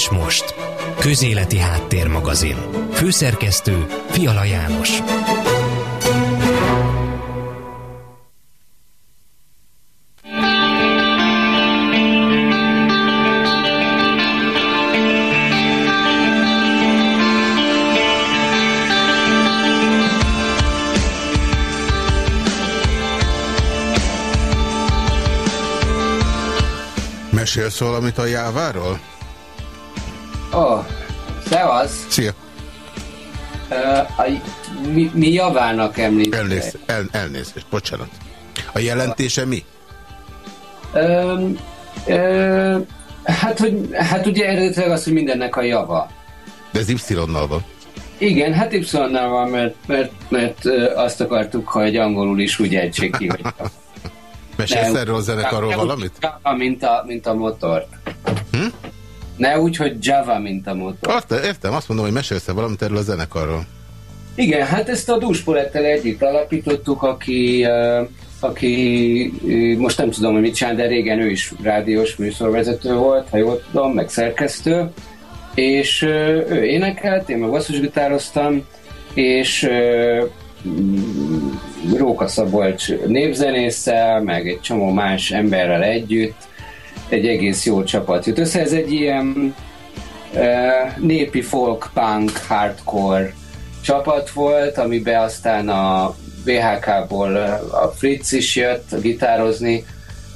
és most. Közéleti Háttérmagazin. Főszerkesztő Fiala János. Mesélsz valamit a jáváról? Ó, oh, szevasz! Szia! Uh, a, mi, mi javának említek? Elnéz, el, elnézést, bocsánat. A jelentése mi? Um, uh, hát, hogy, hát ugye eredetileg az, hogy mindennek a java. De ez Y-nal van. Igen, hát Y-nal van, mert, mert, mert azt akartuk, hogy angolul is úgy egység ki, hogy Mesélsz erről a zenekarról valamit? Mint a, mint a motor. Hm? Ne úgy, hogy Java, mint a motor. Arta, értem, azt mondom, hogy mesélsz -e valamit erről a zenekarról. Igen, hát ezt a Dúspolettel együtt alapítottuk, aki, aki most nem tudom, hogy mit csinál, de régen ő is rádiós műsorvezető volt, ha jól tudom, meg szerkesztő, és ő énekelt, én meg basszusgitároztam, és Róka Szabolcs népzenésszel, meg egy csomó más emberrel együtt egy egész jó csapat jut össze. Ez egy ilyen uh, népi folk, punk, hardcore csapat volt, amiben aztán a VHK-ból a Fritz is jött gitározni,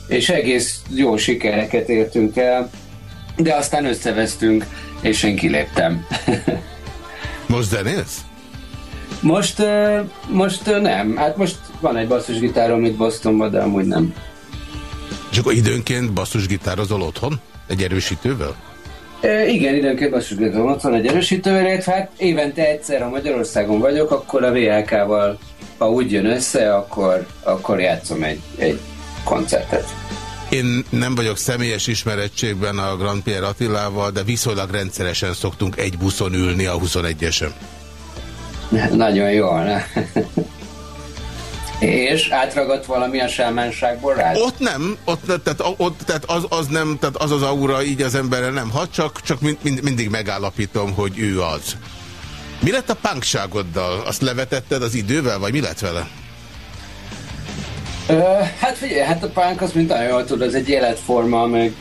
és egész jó sikereket értünk el, de aztán összevesztünk, és én kiléptem. Most zenélsz? Most, most nem. Hát most van egy basszusgitárom itt Bostonban, de amúgy nem. És akkor időnként basszusgitározol otthon? Egy erősítővel? E, igen, időnként basszusgitározom otthon egy erősítővel, hát évente egyszer, ha Magyarországon vagyok, akkor a VLK-val, ha úgy jön össze, akkor, akkor játszom egy, egy koncertet. Én nem vagyok személyes ismerettségben a Grand Pierre Attilával, de viszonylag rendszeresen szoktunk egy buszon ülni a 21-esen. Nagyon jól, ne? És átragadt valami a sámánságból rá? Ott nem, ott, tehát, ott, tehát az, az nem, tehát az az aura így az emberre nem hat, csak, csak mind, mind, mindig megállapítom, hogy ő az. Mi lett a punkságoddal? Azt levetetted az idővel, vagy mi lett vele? Ö, hát figyelj, hát a punk az, mint nagyon jól tudod, az egy életforma, meg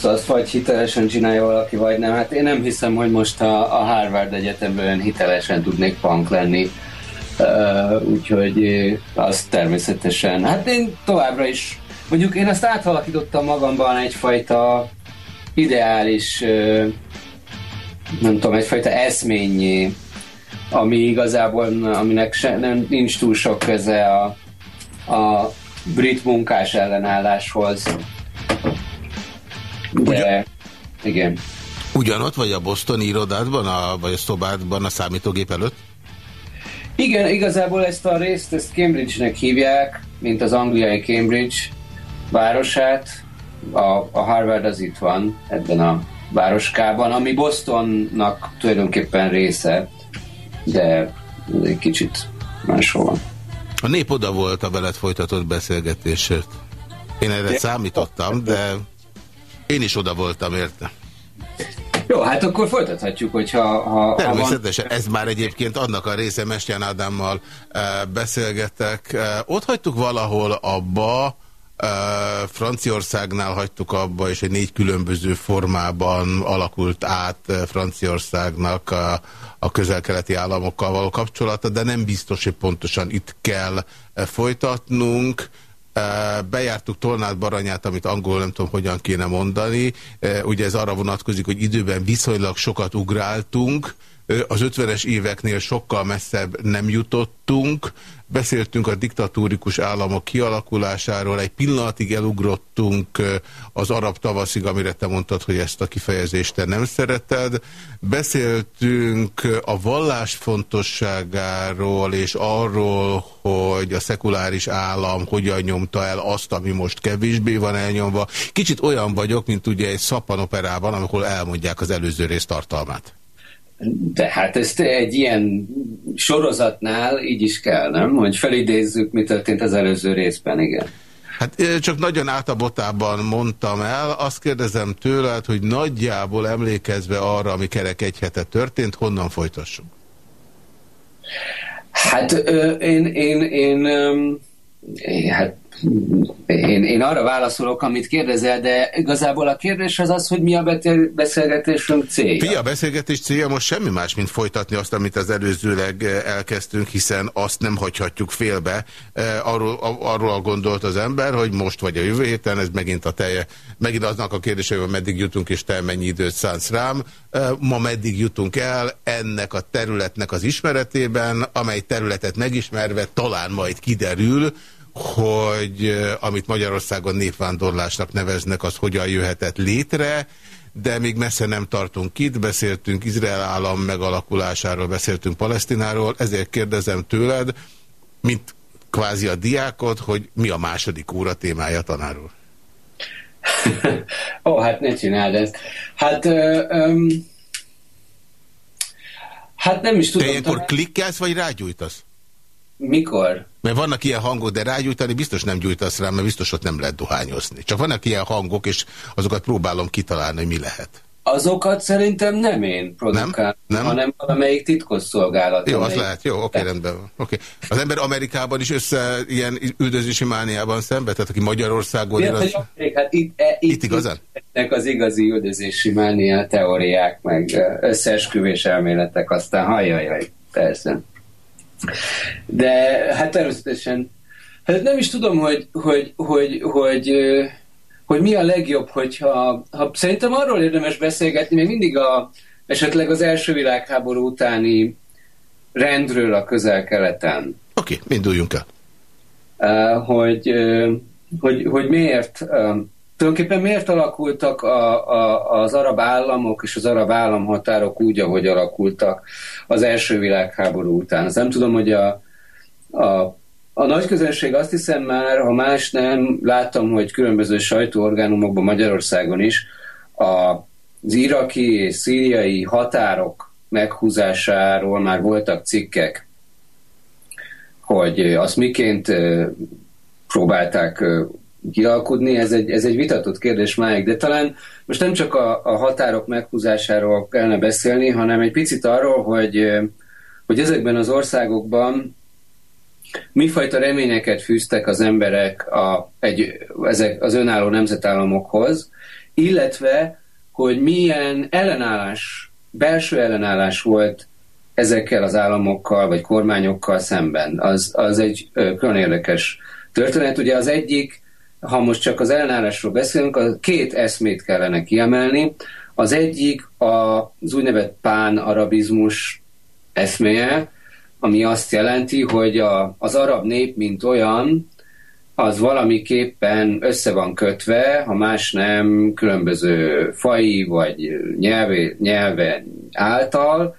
Szóval azt vagy hitelesen csinálja valaki, vagy nem. Hát én nem hiszem, hogy most a, a Harvard Egyetemben hitelesen tudnék punk lenni. Uh, úgyhogy azt természetesen. Hát én továbbra is, mondjuk én azt átalakítottam magamban egyfajta ideális, uh, nem tudom, egyfajta eszményé, ami igazából, aminek se, nem, nincs túl sok köze a, a brit munkás ellenálláshoz de, Ugyan... igen. Ugyanott vagy a Bostoni irodádban, a, vagy a szobádban a számítógép előtt? Igen, igazából ezt a részt ezt Cambridge-nek hívják, mint az angliai Cambridge városát. A, a Harvard az itt van, ebben a városkában, ami Bostonnak tulajdonképpen része, de egy kicsit máshol van. A nép oda volt a veled folytatott beszélgetésért. Én erre de... számítottam, de én is oda voltam érte. Jó, hát akkor folytathatjuk, hogyha... Ha, Természetesen, ha van... ez már egyébként annak a része, Mestján Ádámmal e, beszélgetek. E, ott hagytuk valahol abba, e, Franciaországnál hagytuk abba, és egy négy különböző formában alakult át Franciaországnak a, a közel-keleti államokkal való kapcsolata, de nem biztos, hogy pontosan itt kell folytatnunk. Bejártuk Tolnát Baranyát, amit angol nem tudom, hogyan kéne mondani. Ugye ez arra vonatkozik, hogy időben viszonylag sokat ugráltunk, az 50-es éveknél sokkal messzebb nem jutottunk. Beszéltünk a diktatórikus államok kialakulásáról, egy pillanatig elugrottunk az arab tavaszig, amire te mondtad, hogy ezt a kifejezést te nem szereted. Beszéltünk a vallás fontosságáról, és arról, hogy a szekuláris állam hogyan nyomta el azt, ami most kevésbé van elnyomva. Kicsit olyan vagyok, mint ugye egy szappanoperában, amikor elmondják az előző rész tartalmát. De hát ezt egy ilyen sorozatnál így is kell, nem? Hogy felidézzük, mi történt az előző részben, igen. Hát csak nagyon átabotában mondtam el, azt kérdezem tőled, hogy nagyjából emlékezve arra, ami kerek egy hete történt, honnan folytassunk? Hát én, én, én, én hát én, én arra válaszolok, amit kérdezel, de igazából a kérdés az az, hogy mi a beszélgetésünk célja. Fia, a beszélgetés célja most semmi más, mint folytatni azt, amit az előzőleg eh, elkezdtünk, hiszen azt nem hagyhatjuk félbe. Eh, arról, arról gondolt az ember, hogy most vagy a jövő héten, ez megint a telje, megint aznak a kérdése, hogy meddig jutunk, és te mennyi időt szánsz rám. Eh, ma meddig jutunk el ennek a területnek az ismeretében, amely területet megismerve talán majd kiderül, hogy amit Magyarországon népvándorlásnak neveznek, az hogyan jöhetett létre, de még messze nem tartunk itt, beszéltünk Izrael állam megalakulásáról, beszéltünk Palesztináról, ezért kérdezem tőled, mint kvázi a diákot, hogy mi a második óra témája tanáról? Ó, oh, hát ne csináld ezt. Hát, ö, ö, hát nem is tudom. Te ilyenkor klikkelsz, vagy rágyújtasz? Mikor? Mert vannak ilyen hangok, de rágyújtani biztos nem gyújtasz rá, mert biztos ott nem lehet dohányozni. Csak vannak ilyen hangok, és azokat próbálom kitalálni, hogy mi lehet. Azokat szerintem nem én produkálom, nem? nem? hanem valamelyik titkosszolgálat. Jó, az lehet. Jó, oké, rendben van. Oké. Az ember Amerikában is össze ilyen üldözési mániában szembe? Tehát aki Magyarországon... Ja, az... hát itt, e, itt, itt igazán? Itt az igazi üldözési mánia teóriák, meg összeesküvés elméletek, aztán hajjajjaj, persze. De hát természetesen, hát nem is tudom, hogy, hogy, hogy, hogy, hogy mi a legjobb, hogyha ha, szerintem arról érdemes beszélgetni, még mindig a, esetleg az első világháború utáni rendről a közel-keleten. Oké, okay, induljunk el. Hogy, hogy, hogy miért tulajdonképpen miért alakultak a, a, az arab államok és az arab államhatárok úgy, ahogy alakultak az első világháború után. Azt nem tudom, hogy a, a, a nagy közönség azt hiszem már, ha más nem, láttam, hogy különböző sajtóorgánumokban Magyarországon is a, az iraki és szíriai határok meghúzásáról már voltak cikkek, hogy azt miként próbálták kialkudni, ez egy, ez egy vitatott kérdés máig, de talán most nem csak a, a határok meghúzásáról kellene beszélni, hanem egy picit arról, hogy, hogy ezekben az országokban mifajta reményeket fűztek az emberek a, egy, ezek az önálló nemzetállamokhoz, illetve, hogy milyen ellenállás, belső ellenállás volt ezekkel az államokkal vagy kormányokkal szemben. Az, az egy külön érdekes történet. Ugye az egyik ha most csak az ellenállásról beszélünk, a két eszmét kellene kiemelni. Az egyik az úgynevezett pán-arabizmus eszméje, ami azt jelenti, hogy a, az arab nép, mint olyan, az valamiképpen össze van kötve, ha más nem, különböző fai vagy nyelve, nyelve által,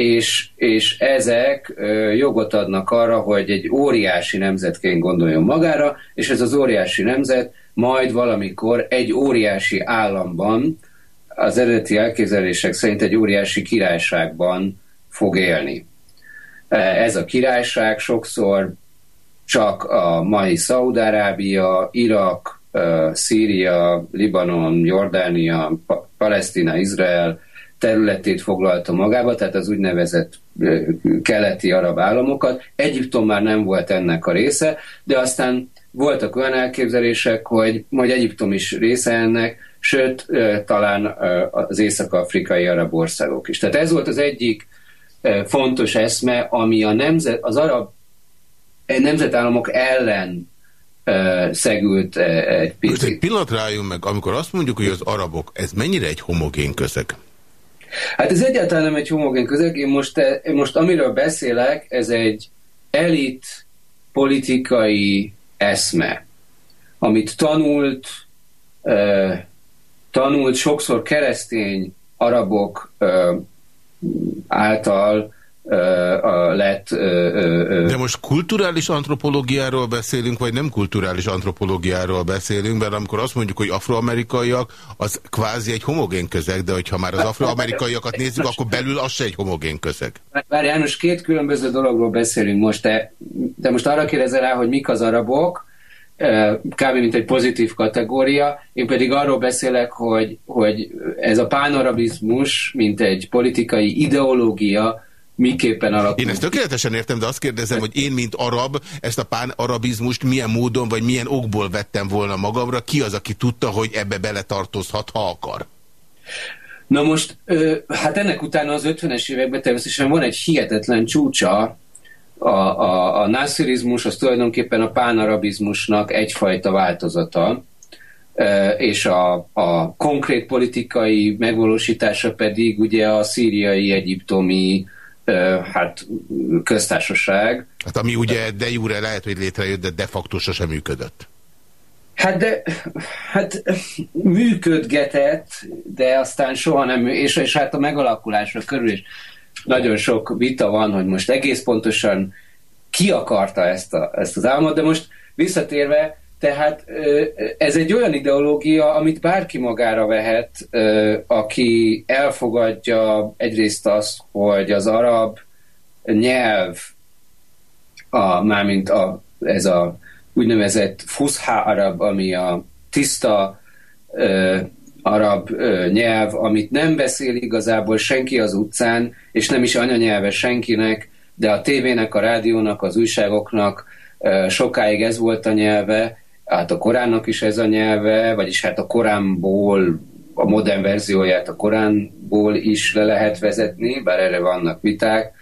és, és ezek jogot adnak arra, hogy egy óriási nemzetként gondoljon magára, és ez az óriási nemzet majd valamikor egy óriási államban, az eredeti elképzelések szerint egy óriási királyságban fog élni. Ez a királyság sokszor csak a mai Szaúd-Arábia, Irak, Szíria, Libanon, Jordánia, Palesztina, Izrael, területét foglalta magába, tehát az úgynevezett keleti arab államokat. Egyiptom már nem volt ennek a része, de aztán voltak olyan elképzelések, hogy majd Egyiptom is része ennek, sőt, talán az észak-afrikai arab országok is. Tehát ez volt az egyik fontos eszme, ami a nemzet, az arab nemzetállamok ellen szegült egy picit. Most egy pillanat rájön meg, amikor azt mondjuk, hogy az arabok, ez mennyire egy homogén közeg? Hát ez egyáltalán nem egy homogén közeg. Én most, én most amiről beszélek, ez egy elit politikai eszme, amit tanult, uh, tanult sokszor keresztény arabok uh, által lett. De most kulturális antropológiáról beszélünk, vagy nem kulturális antropológiáról beszélünk, mert amikor azt mondjuk, hogy afroamerikaiak, az kvázi egy homogén közeg, de hogyha már az afroamerikaiakat nézzük, akkor belül az se egy homogén közeg. Bár János, két különböző dologról beszélünk most, de, de most arra kérdezel rá, hogy mik az arabok, kb. mint egy pozitív kategória, én pedig arról beszélek, hogy, hogy ez a pánarabizmus, mint egy politikai ideológia, miképpen alakul. Én ezt tökéletesen értem, de azt kérdezem, hogy én, mint arab, ezt a pán-arabizmust milyen módon, vagy milyen okból vettem volna magamra, ki az, aki tudta, hogy ebbe beletartozhat, ha akar? Na most, hát ennek utána az 50-es években természetesen van egy hihetetlen csúcsa, a, a, a nászirizmus az tulajdonképpen a pánarabizmusnak egyfajta változata, és a, a konkrét politikai megvalósítása pedig ugye a szíriai, egyiptomi hát köztársaság. Hát ami ugye de jure lehet, hogy létrejött, de de facto sosem működött. Hát de, hát működgetett, de aztán soha nem, és, és hát a megalakulásra körül is nagyon sok vita van, hogy most egész pontosan ki akarta ezt, a, ezt az álmot, de most visszatérve, tehát ez egy olyan ideológia, amit bárki magára vehet, aki elfogadja egyrészt azt, hogy az arab nyelv, a, mármint a, ez a úgynevezett fuszhá arab, ami a tiszta ö, arab ö, nyelv, amit nem beszél igazából senki az utcán, és nem is anyanyelve senkinek, de a tévének, a rádiónak, az újságoknak ö, sokáig ez volt a nyelve, hát a Koránnak is ez a nyelve, vagyis hát a Koránból, a modern verzióját a Koránból is le lehet vezetni, bár erre vannak viták,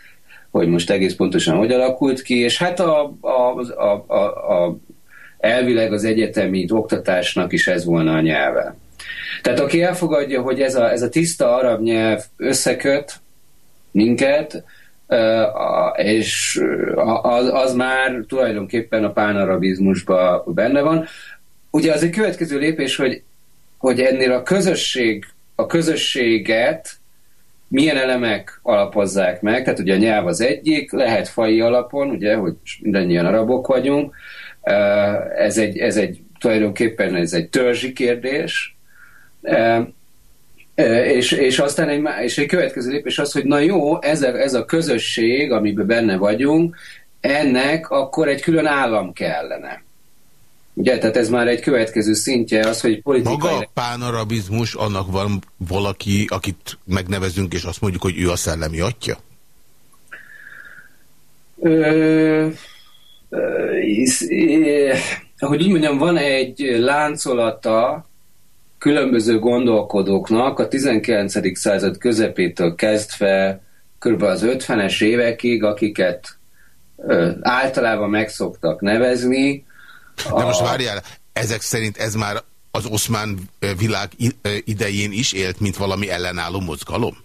hogy most egész pontosan hogy alakult ki, és hát a, a, a, a, a elvileg az egyetemi oktatásnak is ez volna a nyelve. Tehát aki elfogadja, hogy ez a, ez a tiszta arab nyelv összeköt minket, és az, az már tulajdonképpen a pánarabizmusban benne van. Ugye az egy következő lépés, hogy, hogy ennél a közösség, a közösséget milyen elemek alapozzák meg, tehát ugye a nyelv az egyik, lehet fai alapon, ugye, hogy mindannyian arabok vagyunk, ez egy, ez egy tulajdonképpen ez egy törzsi kérdés, és, és aztán egy, és egy következő lépés az, hogy na jó, ez a, ez a közösség, amiben benne vagyunk, ennek akkor egy külön állam kellene. Ugye, tehát ez már egy következő szintje az, hogy politikai... Maga a pánarabizmus, annak van valaki, akit megnevezünk, és azt mondjuk, hogy ő a szellemi atya? Ö, hogy így mondjam, van egy láncolata különböző gondolkodóknak a 19. század közepétől kezdve kb. az 50-es évekig, akiket ö, általában megszoktak nevezni. De most várjál, ezek szerint ez már az oszmán világ idején is élt, mint valami ellenálló mozgalom?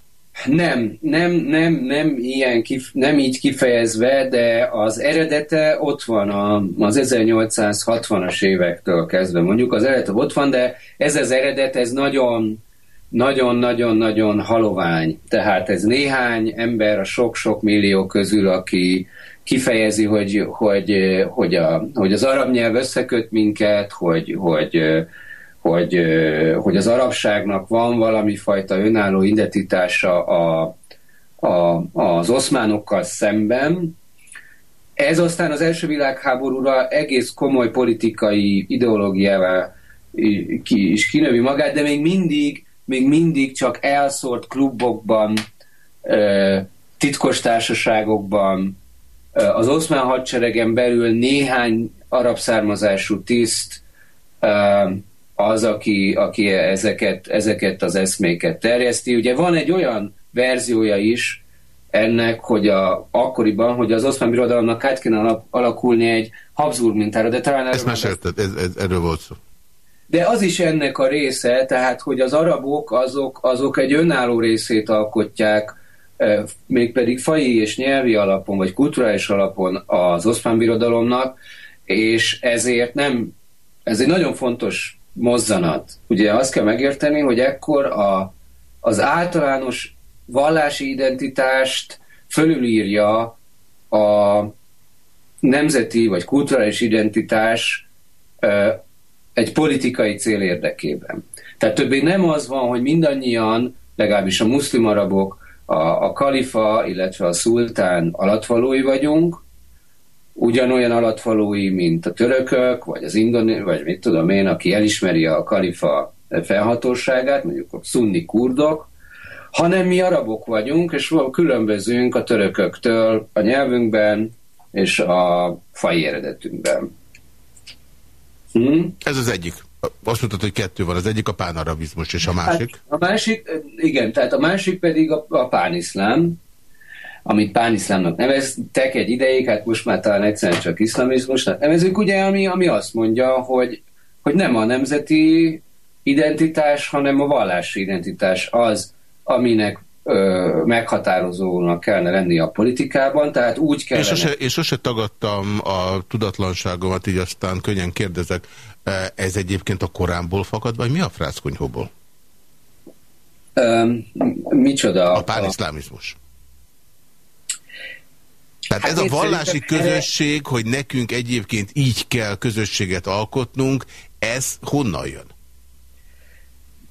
Nem, nem, nem, nem, ilyen kif, nem így kifejezve, de az eredete ott van a, az 1860-as évektől kezdve. Mondjuk az eredete ott van, de ez az eredet, ez nagyon, nagyon-nagyon-nagyon halovány. Tehát ez néhány ember a sok-sok millió közül, aki kifejezi, hogy, hogy, hogy, a, hogy az arab nyelv összeköt minket, hogy, hogy, hogy, hogy az arabságnak van valami fajta önálló identitása a, a, az oszmánokkal szemben. Ez aztán az első világháborúra egész komoly politikai ideológiával ki, is kinövi magát, de még mindig, még mindig csak elszórt klubokban, titkos társaságokban, az oszmán hadseregen belül néhány arab származású tiszt az, aki, aki ezeket, ezeket az eszméket terjeszti. Ugye van egy olyan verziója is ennek, hogy a, akkoriban, hogy az oszmán birodalomnak át kéne alakulni egy Habsburg mintára, de talán... Ezt mesélted, ez, ez, erről volt szó. De az is ennek a része, tehát, hogy az arabok azok, azok egy önálló részét alkotják, mégpedig fai és nyelvi alapon, vagy kulturális alapon az oszmán birodalomnak, és ezért nem, ez egy nagyon fontos mozzanat. Ugye azt kell megérteni, hogy ekkor a, az általános vallási identitást fölülírja a nemzeti vagy kulturális identitás egy politikai cél érdekében. Tehát többé nem az van, hogy mindannyian, legalábbis a muszlim arabok, a, a kalifa, illetve a szultán alattvalói vagyunk, ugyanolyan alatvalói, mint a törökök, vagy az indoné, vagy mit tudom én, aki elismeri a kalifa felhatóságát, mondjuk a szunni kurdok, hanem mi arabok vagyunk, és különbözünk a törököktől a nyelvünkben és a fai eredetünkben. Hm? Ez az egyik. Azt mondtad, hogy kettő van. Az egyik a pánarabizmus, és a másik? Hát a másik, igen, tehát a másik pedig a, a pániszlám, amit pániszlámnak neveztek egy ideig, hát most már talán egyszerűen csak iszlamizmusnak nevezünk, ugye, ami, ami azt mondja, hogy, hogy nem a nemzeti identitás, hanem a vallási identitás az, aminek ö, meghatározónak kellene lenni a politikában, tehát úgy kellene... Én sose, én sose tagadtam a tudatlanságomat, így aztán könnyen kérdezek, ez egyébként a Koránból fakad, vagy mi a frászkonyhóból? Um, micsoda? A pániszlámizmus. Tehát hát ez a vallási közösség, hogy nekünk egyébként így kell közösséget alkotnunk, ez honnan jön?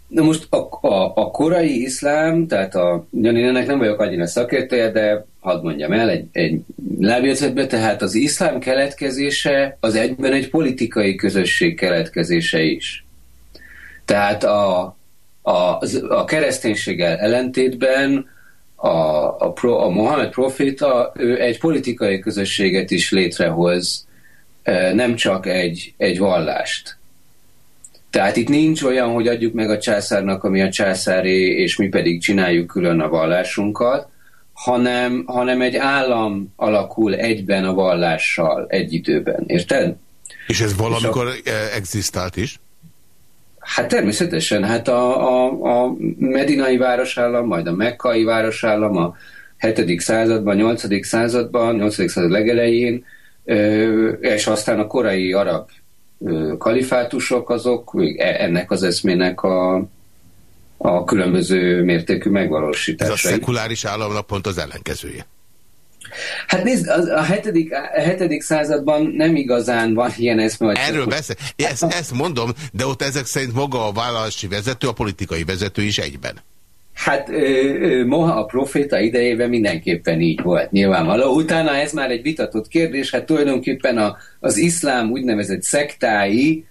Na most a, a, a korai iszlám, tehát a, én ennek nem vagyok annyira szakértője, de hadd mondjam el egy, egy lábjegyzetbe, tehát az iszlám keletkezése az egyben egy politikai közösség keletkezése is. Tehát a, a, a kereszténységgel ellentétben a, a, pro, a Mohamed proféta ő egy politikai közösséget is létrehoz, e, nem csak egy, egy vallást. Tehát itt nincs olyan, hogy adjuk meg a császárnak, ami a császáré, és mi pedig csináljuk külön a vallásunkat, hanem, hanem egy állam alakul egyben a vallással egy időben. Érted? És ez valamikor és a... E, egzisztált is? Hát természetesen. Hát a, a, a medinai városállam, majd a mekkai városállam a 7. században, 8. században, 8. század legelején, és aztán a korai arab kalifátusok azok e, ennek az eszmének a, a különböző mértékű megvalósítása. Ez a szekuláris államnak pont az ellenkezője. Hát nézd, a hetedik, a hetedik században nem igazán van ilyen. Hogy Erről beszél. Ezt, ezt mondom, de ott ezek szerint maga a vállalási vezető, a politikai vezető is egyben. Hát Moha a proféta idejében mindenképpen így volt, nyilvánvaló. Utána ez már egy vitatott kérdés, hát tulajdonképpen a, az iszlám úgynevezett szektái,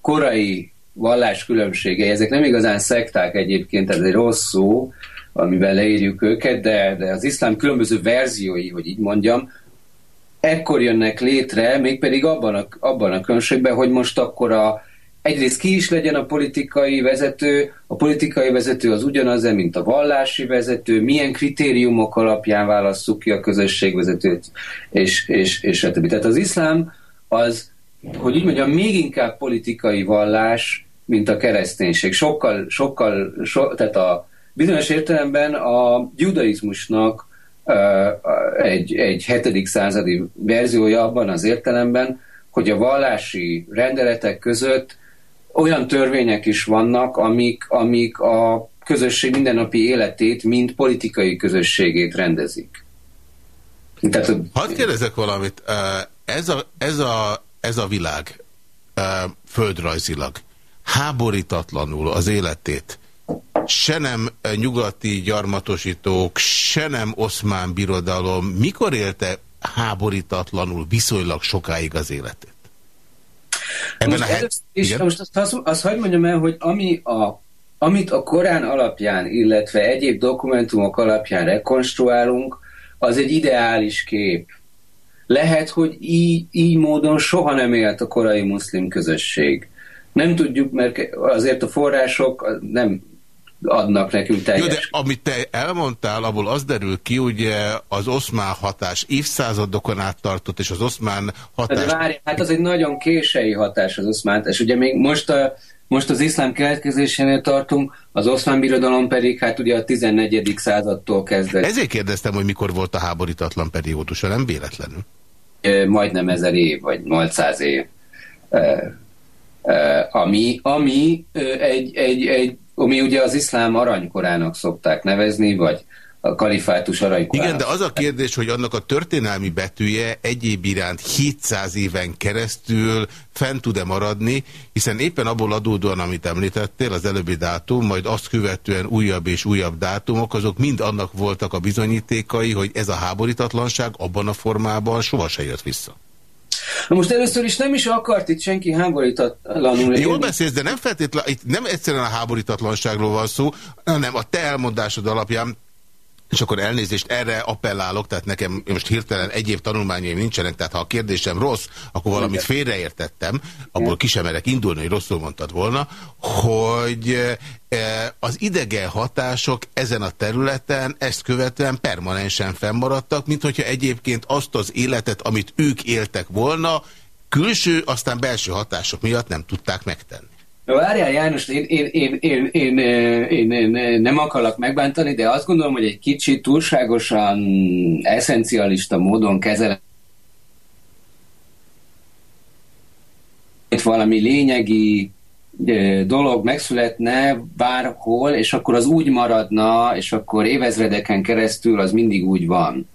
korai valláskülönbségei, ezek nem igazán szekták egyébként, ez egy rossz szó, amivel leírjuk őket, de, de az iszlám különböző verziói, hogy így mondjam, ekkor jönnek létre, mégpedig abban a, abban a különbségben, hogy most akkor a, egyrészt ki is legyen a politikai vezető, a politikai vezető az ugyanaz, mint a vallási vezető, milyen kritériumok alapján válasszuk ki a közösségvezetőt, és, és, és stb. Tehát az iszlám az, hogy így mondjam, még inkább politikai vallás, mint a kereszténység. Sokkal, sokkal, so, tehát a bizonyos értelemben a judaizmusnak egy, egy hetedik századi verziója abban az értelemben, hogy a vallási rendeletek között olyan törvények is vannak, amik, amik a közösség mindennapi életét, mint politikai közösségét rendezik. Tehát, Hadd kérdezek valamit. Ez a, ez a, ez a világ földrajzilag háborítatlanul az életét se nem nyugati gyarmatosítók, se nem oszmán birodalom mikor élte háborítatlanul viszonylag sokáig az életét? Ebben most, a het... is, most azt, azt, azt hagyd mondjam el, hogy ami a, amit a Korán alapján, illetve egyéb dokumentumok alapján rekonstruálunk, az egy ideális kép. Lehet, hogy így, így módon soha nem élt a korai muszlim közösség. Nem tudjuk, mert azért a források nem adnak nekünk teljes. Jó, de amit te elmondtál, abból az derül ki, hogy az oszmán hatás évszázadokon át tartott, és az oszmán hatás... De várj, hát az egy nagyon késői hatás az oszmán, és ugye még most a most az iszlám keletkezésénél tartunk, az oszmán birodalom pedig hát ugye a 14. századtól kezdett. Ezért kérdeztem, hogy mikor volt a háborítatlan periódusa, nem véletlenül? E, majdnem ezer év, vagy 800 év. E, e, ami ami egy, egy, egy ami ugye az iszlám aranykorának szokták nevezni, vagy a kalifátus aranykorának. Igen, de az a kérdés, hogy annak a történelmi betűje egyéb iránt 700 éven keresztül fent tud-e maradni, hiszen éppen abból adódóan, amit említettél, az előbbi dátum, majd azt követően újabb és újabb dátumok, azok mind annak voltak a bizonyítékai, hogy ez a háborítatlanság abban a formában soha se jött vissza. Na most először is nem is akart itt senki háborítatlanul. Jól beszélsz, de nem feltétlenül, itt nem egyszerűen a háborítatlanságról van szó, hanem a te elmondásod alapján és akkor elnézést, erre appellálok, tehát nekem most hirtelen egyéb tanulmányaim nincsenek, tehát ha a kérdésem rossz, akkor valamit félreértettem, abból ki sem merek indulni, hogy rosszul mondtad volna, hogy e, az idegen hatások ezen a területen ezt követően permanensen fennmaradtak, mint hogyha egyébként azt az életet, amit ők éltek volna, külső, aztán belső hatások miatt nem tudták megtenni. Várjál János, én, én, én, én, én, én, én nem akarlak megbántani, de azt gondolom, hogy egy kicsit túlságosan eszencialista módon kezel valami lényegi dolog megszületne bárhol, és akkor az úgy maradna, és akkor évezredeken keresztül az mindig úgy van.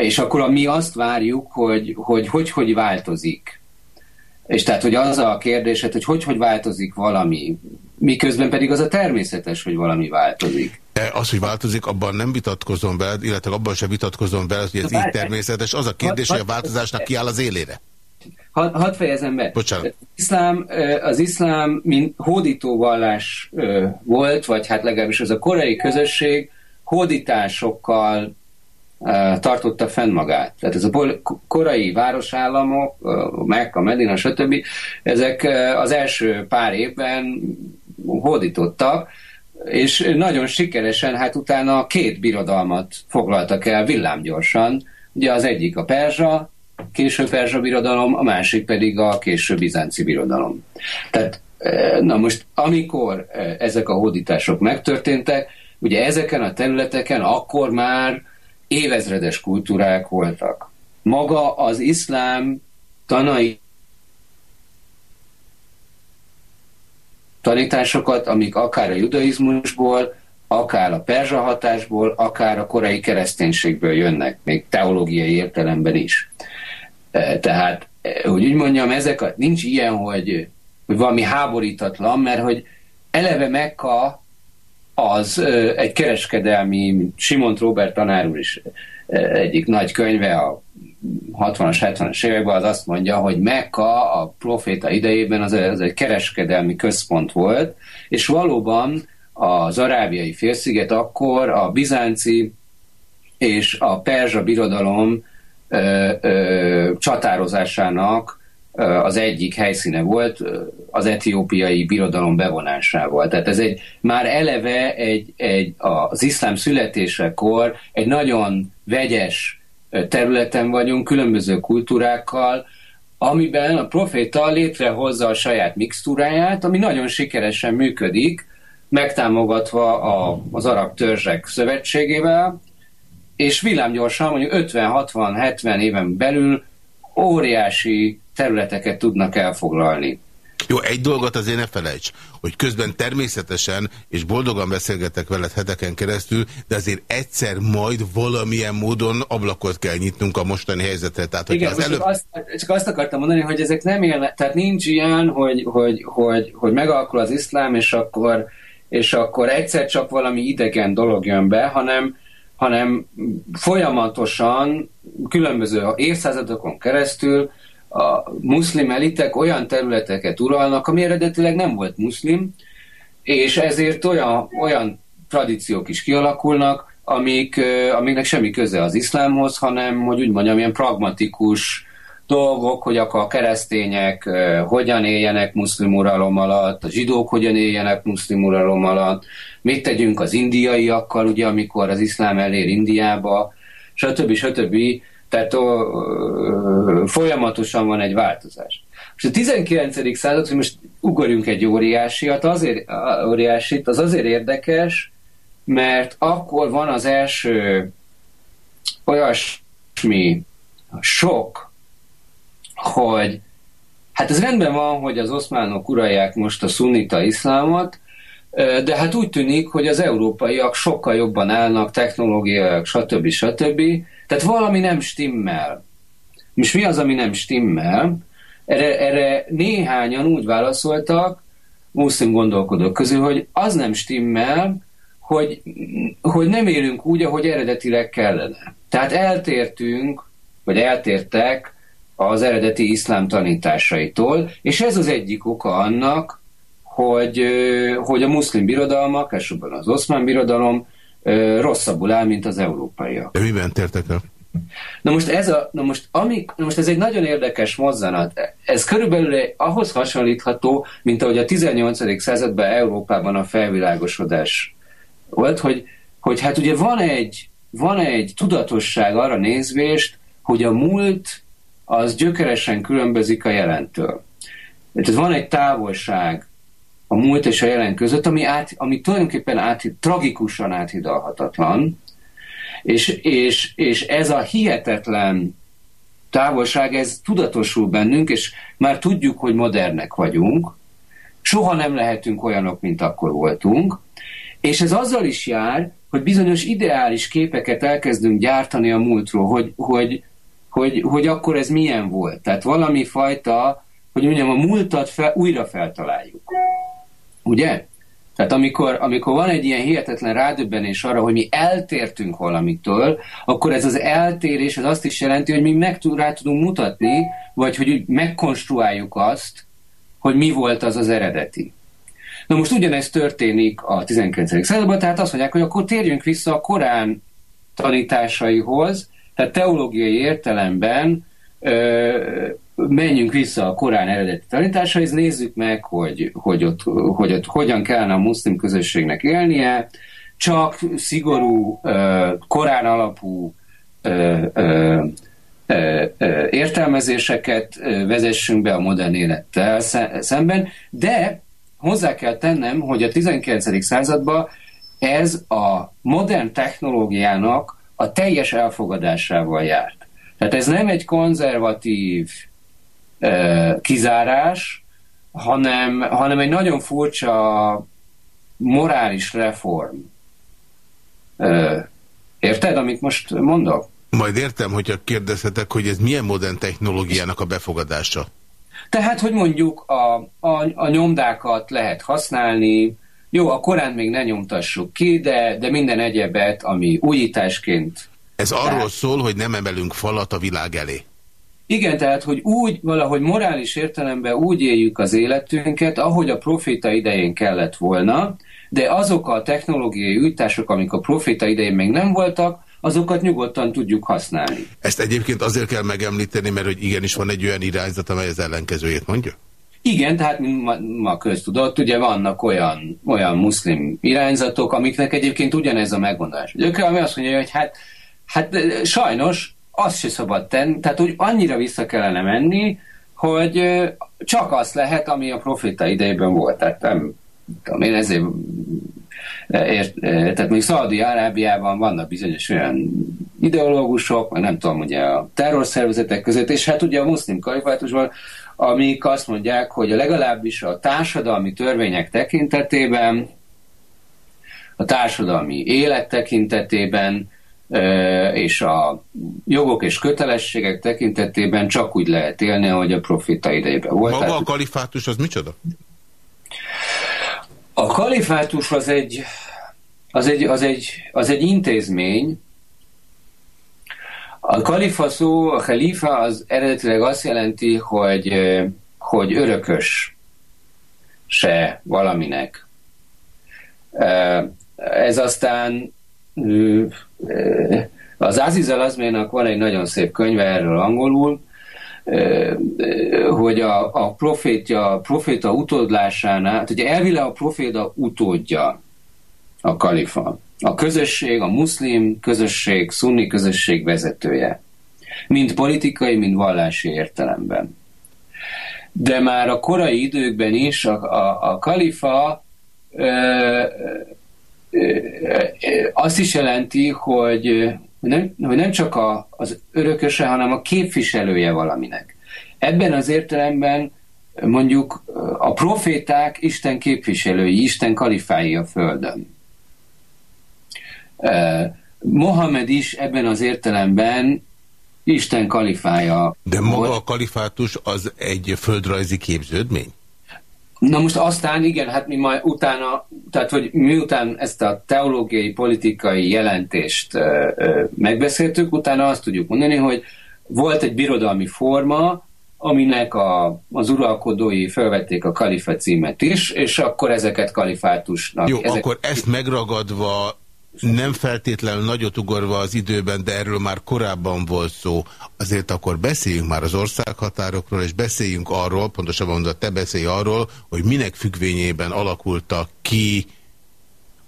És akkor mi azt várjuk, hogy hogy, hogy, hogy változik és tehát, hogy az a kérdésed, hogy hogy, hogy változik valami, miközben pedig az a természetes, hogy valami változik. E, az, hogy változik, abban nem vitatkozom veled, illetve abban sem vitatkozom veled, hogy ez így természetes. Az a kérdés, hogy a változásnak kiáll az élére. Hadd had fejezem be. Bocsánat. Az iszlám, az iszlám mint hódító vallás volt, vagy hát legalábbis az a korai közösség hódításokkal tartotta fenn magát. Tehát ez a korai városállamok, Mekka, Medina, stb. ezek az első pár évben hódítottak, és nagyon sikeresen, hát utána két birodalmat foglaltak el villámgyorsan. Ugye az egyik a Perzsa, késő Perzsa birodalom, a másik pedig a késő Bizánci birodalom. Tehát, na most, amikor ezek a hódítások megtörténtek, ugye ezeken a területeken akkor már évezredes kultúrák voltak. Maga az iszlám tanai tanításokat, amik akár a judaizmusból, akár a perzsa hatásból, akár a korai kereszténységből jönnek, még teológiai értelemben is. E, tehát, e, hogy úgy mondjam, ezek a, nincs ilyen, hogy, hogy valami háborítatlan, mert hogy eleve Mekka az egy kereskedelmi, Simont Robert tanár úr is egyik nagy könyve a 60-as, 70-as években az azt mondja, hogy Mekka a proféta idejében az, az egy kereskedelmi központ volt, és valóban az arábiai félsziget akkor a bizánci és a perzsa birodalom ö, ö, csatározásának az egyik helyszíne volt az etiópiai birodalom bevonásával. Tehát ez egy már eleve egy, egy, az iszlám születésekor egy nagyon vegyes területen vagyunk, különböző kultúrákkal, amiben a proféta létrehozza a saját mixtúráját, ami nagyon sikeresen működik, megtámogatva a, az arab törzsek szövetségével, és villámgyorsan, mondjuk 50-60-70 éven belül óriási területeket tudnak elfoglalni. Jó, egy dolgot azért ne felejts, hogy közben természetesen, és boldogan beszélgetek veled heteken keresztül, de azért egyszer majd valamilyen módon ablakot kell nyitnunk a mostani helyzetre. Tehát, Igen, az előbb... csak, azt, csak azt akartam mondani, hogy ezek nem élnek, tehát nincs ilyen, hogy, hogy, hogy, hogy megalkul az iszlám, és akkor, és akkor egyszer csak valami idegen dolog jön be, hanem, hanem folyamatosan különböző évszázadokon keresztül a muszlim elitek olyan területeket uralnak, ami eredetileg nem volt muszlim, és ezért olyan, olyan tradíciók is kialakulnak, amik, amiknek semmi köze az iszlámhoz, hanem, hogy úgy mondjam, ilyen pragmatikus dolgok, hogy akkor a keresztények hogyan éljenek muszlim uralom alatt, a zsidók hogyan éljenek muszlim uralom alatt, mit tegyünk az indiaiakkal, ugye, amikor az iszlám elér Indiába, stb. stb. Tehát ó, folyamatosan van egy változás. És a 19. század, hogy most ugorjunk egy óriásiat, azért, óriásit, az azért érdekes, mert akkor van az első olyasmi sok, hogy hát ez rendben van, hogy az oszmánok uralják most a szunnita iszlámot, de hát úgy tűnik, hogy az európaiak sokkal jobban állnak, technológiák, stb. stb. Tehát valami nem stimmel. És mi az, ami nem stimmel? Erre, erre néhányan úgy válaszoltak, muszlim gondolkodók közül, hogy az nem stimmel, hogy, hogy nem élünk úgy, ahogy eredetileg kellene. Tehát eltértünk, vagy eltértek az eredeti iszlám tanításaitól, és ez az egyik oka annak, hogy, hogy a muszlim birodalmak, elsősorban az oszmán birodalom rosszabbul áll, mint az európaiak. De miben tértek el? Na most ez, a, na most, ami, na most ez egy nagyon érdekes mozzanat. Ez körülbelül ahhoz hasonlítható, mint ahogy a 18. században Európában a felvilágosodás volt, hogy, hogy hát ugye van egy, van egy tudatosság arra nézvést, hogy a múlt az gyökeresen különbözik a jelentől. Tehát van egy távolság a múlt és a jelen között, ami, át, ami tulajdonképpen át, tragikusan áthidalhatatlan, és, és, és ez a hihetetlen távolság, ez tudatosul bennünk, és már tudjuk, hogy modernek vagyunk, soha nem lehetünk olyanok, mint akkor voltunk, és ez azzal is jár, hogy bizonyos ideális képeket elkezdünk gyártani a múltról, hogy, hogy, hogy, hogy akkor ez milyen volt. Tehát valami fajta, hogy mondjam, a múltat fel, újra feltaláljuk. Ugye? Tehát amikor, amikor van egy ilyen hihetetlen rádöbbenés arra, hogy mi eltértünk valamitől, akkor ez az eltérés az azt is jelenti, hogy mi meg tud, rá tudunk mutatni, vagy hogy megkonstruáljuk azt, hogy mi volt az az eredeti. Na most ugyanezt történik a 19. században, tehát azt mondják, hogy akkor térjünk vissza a Korán tanításaihoz, tehát teológiai értelemben ö, menjünk vissza a Korán eredeti tanításaihoz, nézzük meg, hogy, hogy, ott, hogy ott hogyan kellene a muszlim közösségnek élnie, csak szigorú, Korán alapú értelmezéseket vezessünk be a modern élettel szemben, de hozzá kell tennem, hogy a 19. században ez a modern technológiának a teljes elfogadásával járt. Tehát ez nem egy konzervatív kizárás, hanem, hanem egy nagyon furcsa morális reform. Érted, amit most mondok? Majd értem, hogyha kérdezhetek, hogy ez milyen modern technológiának a befogadása? Tehát, hogy mondjuk a, a, a nyomdákat lehet használni, jó, a korán még ne nyomtassuk ki, de, de minden egyebet, ami újításként... Ez arról szól, hogy nem emelünk falat a világ elé. Igen, tehát, hogy úgy, valahogy morális értelemben úgy éljük az életünket, ahogy a proféta idején kellett volna, de azok a technológiai újítások, amik a proféta idején még nem voltak, azokat nyugodtan tudjuk használni. Ezt egyébként azért kell megemlíteni, mert hogy igenis van egy olyan irányzat, amely az ellenkezőjét mondja? Igen, tehát ma, ma köztudott, ugye vannak olyan, olyan muszlim irányzatok, amiknek egyébként ugyanez a megmondás. Gyöke, ami azt mondja, hogy hát, hát sajnos azt se szabad tenni, tehát úgy annyira vissza kellene menni, hogy csak az lehet, ami a profita idejében volt. Tehát nem tudom én, ezért Ért, tehát még Szaudi Arábiában vannak bizonyos olyan ideológusok, vagy nem tudom, ugye a terrorszervezetek között, és hát ugye a muszlim kalifátusban, amik azt mondják, hogy legalábbis a társadalmi törvények tekintetében, a társadalmi élet tekintetében, és a jogok és kötelességek tekintetében csak úgy lehet élni, ahogy a profita idejében volt. Maga a kalifátus az micsoda? A kalifátus az egy, az egy, az egy, az egy intézmény. A kalifa szó, a khalifa az eredetileg azt jelenti, hogy, hogy örökös se valaminek. Ez aztán az Aziz al van egy nagyon szép könyve erről angolul, hogy a, a profétja, a proféta utódlásánál, hát ugye elvileg a proféta utódja a kalifa. A közösség, a muszlim közösség, szunni közösség vezetője. Mind politikai, mind vallási értelemben. De már a korai időkben is a, a, a kalifa ö, azt is jelenti, hogy nem, hogy nem csak a, az örököse, hanem a képviselője valaminek. Ebben az értelemben mondjuk a proféták Isten képviselői, Isten kalifái a Földön. Mohamed is ebben az értelemben Isten kalifája. De maga volt. a kalifátus az egy földrajzi képződmény? Na most aztán igen, hát mi majd utána, tehát hogy miután ezt a teológiai, politikai jelentést ö, ö, megbeszéltük, utána azt tudjuk mondani, hogy volt egy birodalmi forma, aminek a, az uralkodói felvették a kalifa címet is, és akkor ezeket kalifátusnak... Jó, ezek... akkor ezt megragadva nem feltétlenül nagyot ugorva az időben, de erről már korábban volt szó. Azért akkor beszéljünk már az országhatárokról, és beszéljünk arról, pontosabban mondva, te beszélj arról, hogy minek függvényében alakultak ki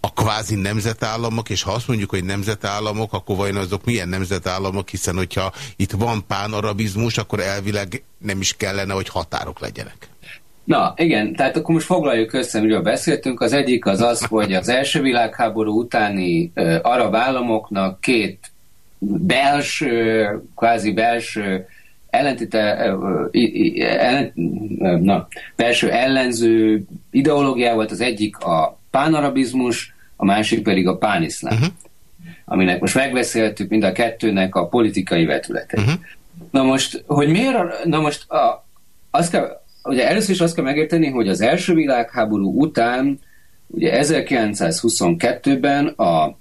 a kvázi nemzetállamok, és ha azt mondjuk, hogy nemzetállamok, akkor vajon azok milyen nemzetállamok, hiszen hogyha itt van pánarabizmus, akkor elvileg nem is kellene, hogy határok legyenek. Na, igen, tehát akkor most foglaljuk össze, miről beszéltünk. Az egyik az az, hogy az első világháború utáni uh, arab államoknak két belső, kvázi belső ellentéte, ellen, na, belső ellenző ideológiá volt, az egyik a pánarabizmus, a másik pedig a pániszlám. Uh-huh. Aminek most megbeszéltük mind a kettőnek a politikai vetületet. Uh-huh. Na most, hogy miért, na most a, azt kell, ugye először is azt kell megérteni, hogy az első világháború után, ugye 1922-ben a,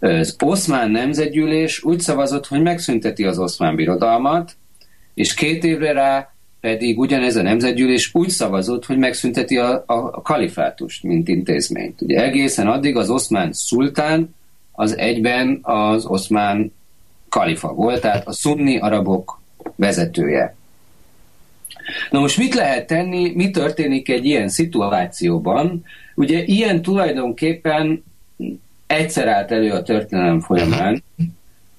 az oszmán nemzetgyűlés úgy szavazott, hogy megszünteti az oszmán birodalmat, és két évre rá pedig ugyanez a nemzetgyűlés úgy szavazott, hogy megszünteti a, a, a kalifátust, mint intézményt. Ugye egészen addig az oszmán szultán az egyben az oszmán kalifa volt, tehát a szunni arabok vezetője. Na most mit lehet tenni, mi történik egy ilyen szituációban? Ugye ilyen tulajdonképpen egyszer állt elő a történelem folyamán,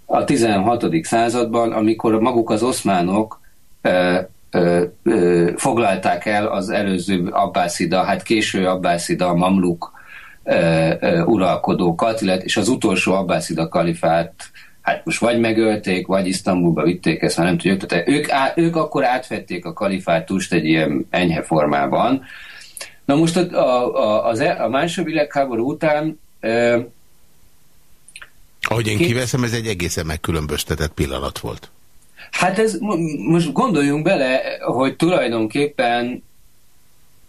a 16. században, amikor maguk az oszmánok ö, ö, ö, foglalták el az előző abbászida, hát késő abbászida, mamluk ö, ö, uralkodókat, illetve, és az utolsó abbászida kalifát hát most vagy megölték, vagy Isztambulba vitték, ezt már nem tudjuk. Tehát ők, á, ők akkor átvették a kalifátust egy ilyen enyhe formában. Na most a, a, a, az, e, a második világháború után ö, ahogy én Két... kiveszem, ez egy egészen megkülönböztetett pillanat volt. Hát ez, most gondoljunk bele, hogy tulajdonképpen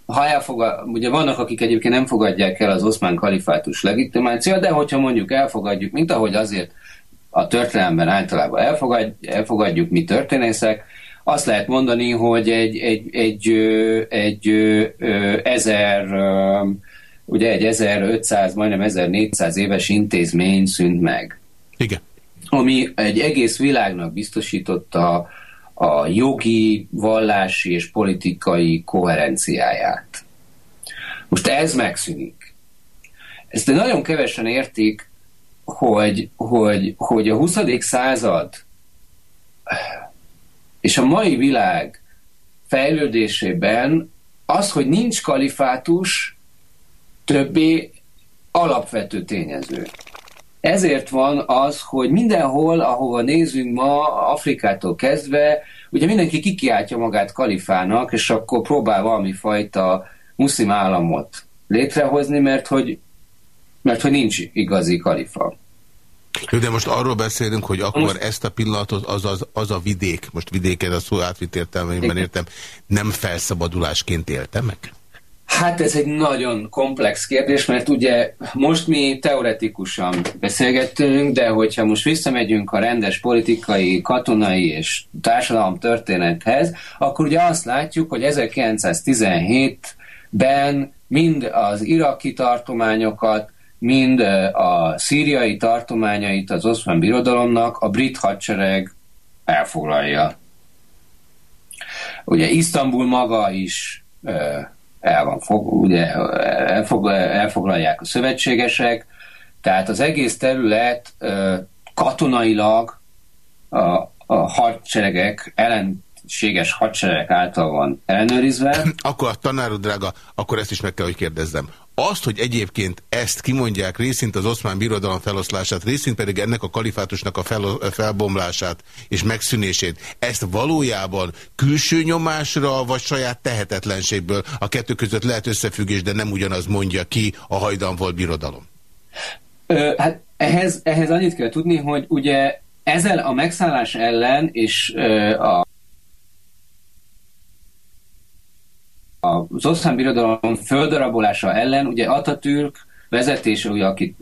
ha elfogad, ugye vannak, akik egyébként nem fogadják el az oszmán kalifátus legitimációt, de hogyha mondjuk elfogadjuk, mint ahogy azért a történelemben általában elfogad, elfogadjuk mi történészek, azt lehet mondani, hogy egy, egy, egy, egy, egy ezer, ugye egy 1500, majdnem 1400 éves intézmény szűnt meg. Igen. Ami egy egész világnak biztosította a jogi, vallási és politikai koherenciáját. Most ez megszűnik. Ezt nagyon kevesen értik, hogy, hogy, hogy a 20. század és a mai világ fejlődésében az, hogy nincs kalifátus, többé alapvető tényező. Ezért van az, hogy mindenhol, ahova nézünk ma, Afrikától kezdve, ugye mindenki kikiáltja magát kalifának, és akkor próbál valami fajta muszlim államot létrehozni, mert hogy mert hogy nincs igazi kalifa. Jó, de most arról beszélünk, hogy akkor most... ezt a pillanatot az, az, az a vidék, most vidéken a szó átvitt értelmében értem, nem felszabadulásként élte meg? Hát ez egy nagyon komplex kérdés, mert ugye most mi teoretikusan beszélgettünk, de hogyha most visszamegyünk a rendes politikai, katonai és társadalom történethez, akkor ugye azt látjuk, hogy 1917-ben mind az iraki tartományokat, mind a szíriai tartományait az oszmán birodalomnak a brit hadsereg elfoglalja. Ugye Isztambul maga is el van fog, ugye elfoglalják a szövetségesek, tehát az egész terület katonailag a, a hadseregek ellenséges hadseregek által van ellenőrizve. Akkor a tanárod drága, akkor ezt is meg kell, hogy kérdezzem. Azt, hogy egyébként ezt kimondják részint az oszmán birodalom feloszlását, részint pedig ennek a kalifátusnak a fel, felbomlását és megszűnését, ezt valójában külső nyomásra, vagy saját tehetetlenségből a kettő között lehet összefüggés, de nem ugyanaz mondja ki a hajdan volt birodalom? Ö, hát ehhez, ehhez annyit kell tudni, hogy ugye ezzel a megszállás ellen és ö, a az oszmán birodalom földarabolása ellen ugye Atatürk vezetés, ugye, akit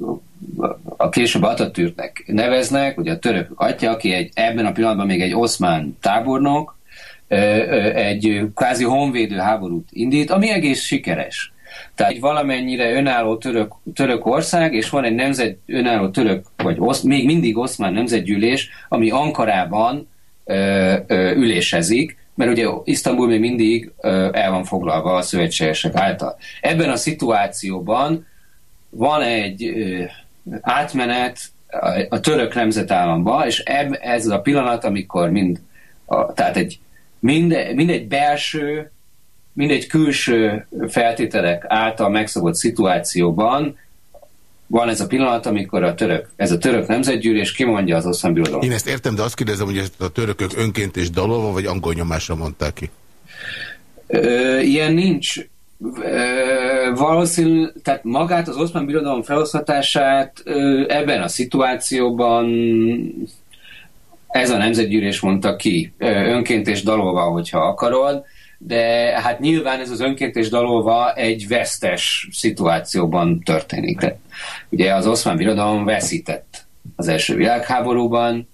a később Atatürknek neveznek, ugye a török atya, aki egy, ebben a pillanatban még egy oszmán tábornok, egy kvázi honvédő háborút indít, ami egész sikeres. Tehát egy valamennyire önálló török, török ország, és van egy nemzet önálló török, vagy osz, még mindig oszmán nemzetgyűlés, ami Ankarában ö, ö, ülésezik, mert ugye Isztambul még mindig el van foglalva a szövetségesek által. Ebben a szituációban van egy átmenet a, török nemzetállamba, és eb, ez a pillanat, amikor mind, a, tehát egy, mind, mind egy belső mindegy külső feltételek által megszabott szituációban van ez a pillanat, amikor a török, ez a török nemzetgyűlés kimondja az osztán birodalom. Én ezt értem, de azt kérdezem, hogy ezt a törökök önként és dalolva, vagy angol nyomásra mondták ki? Ö, ilyen nincs. valószínű, tehát magát az oszmán birodalom feloszlatását ö, ebben a szituációban ez a nemzetgyűlés mondta ki, ö, önként és dalolva, hogyha akarod de hát nyilván ez az önkéntes dalolva egy vesztes szituációban történik. De ugye az oszmán birodalom veszített az első világháborúban,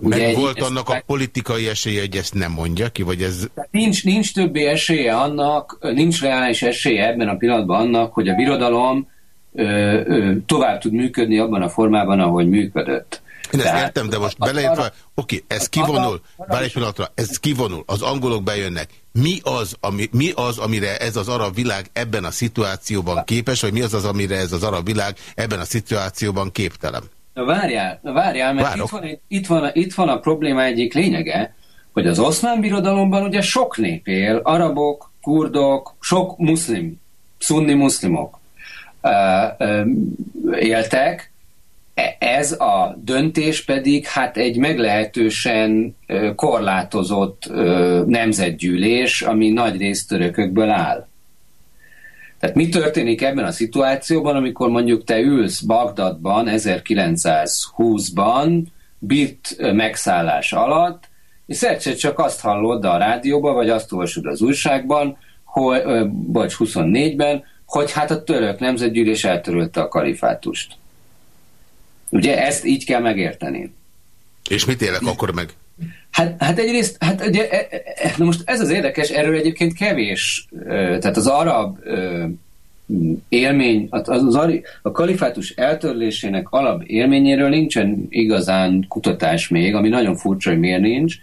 ugye Meg volt annak a politikai esélye, hogy ezt nem mondja ki, vagy ez... Nincs, nincs többi esélye annak, nincs reális esélye ebben a pillanatban annak, hogy a birodalom ö, ö, tovább tud működni abban a formában, ahogy működött. Én ezt értem, de most beleértve, oké, ez kivonul, bár egy pillanatra, ez kivonul, az angolok bejönnek. Mi az, ami, mi az, amire ez az arab világ ebben a szituációban képes, vagy mi az az, amire ez az arab világ ebben a szituációban képtelen? Na várjál, na várjál, mert itt van, itt, van, itt van a probléma egyik lényege, hogy az oszmán birodalomban ugye sok nép él, arabok, kurdok, sok muszlim, szunni muszlimok uh, uh, éltek, ez a döntés pedig hát egy meglehetősen korlátozott nemzetgyűlés, ami nagy részt törökökből áll. Tehát mi történik ebben a szituációban, amikor mondjuk te ülsz Bagdadban 1920-ban, bit megszállás alatt, és egyszer csak azt hallod a rádióban, vagy azt olvasod az újságban, hogy, bocs, 24-ben, hogy hát a török nemzetgyűlés eltörölte a kalifátust. Ugye ezt így kell megérteni. És mit élek akkor meg? Hát, hát egyrészt, hát ugye, e, e, e, na most ez az érdekes, erről egyébként kevés, tehát az arab élmény, az, az, a kalifátus eltörlésének alap élményéről nincsen igazán kutatás még, ami nagyon furcsa, hogy miért nincs,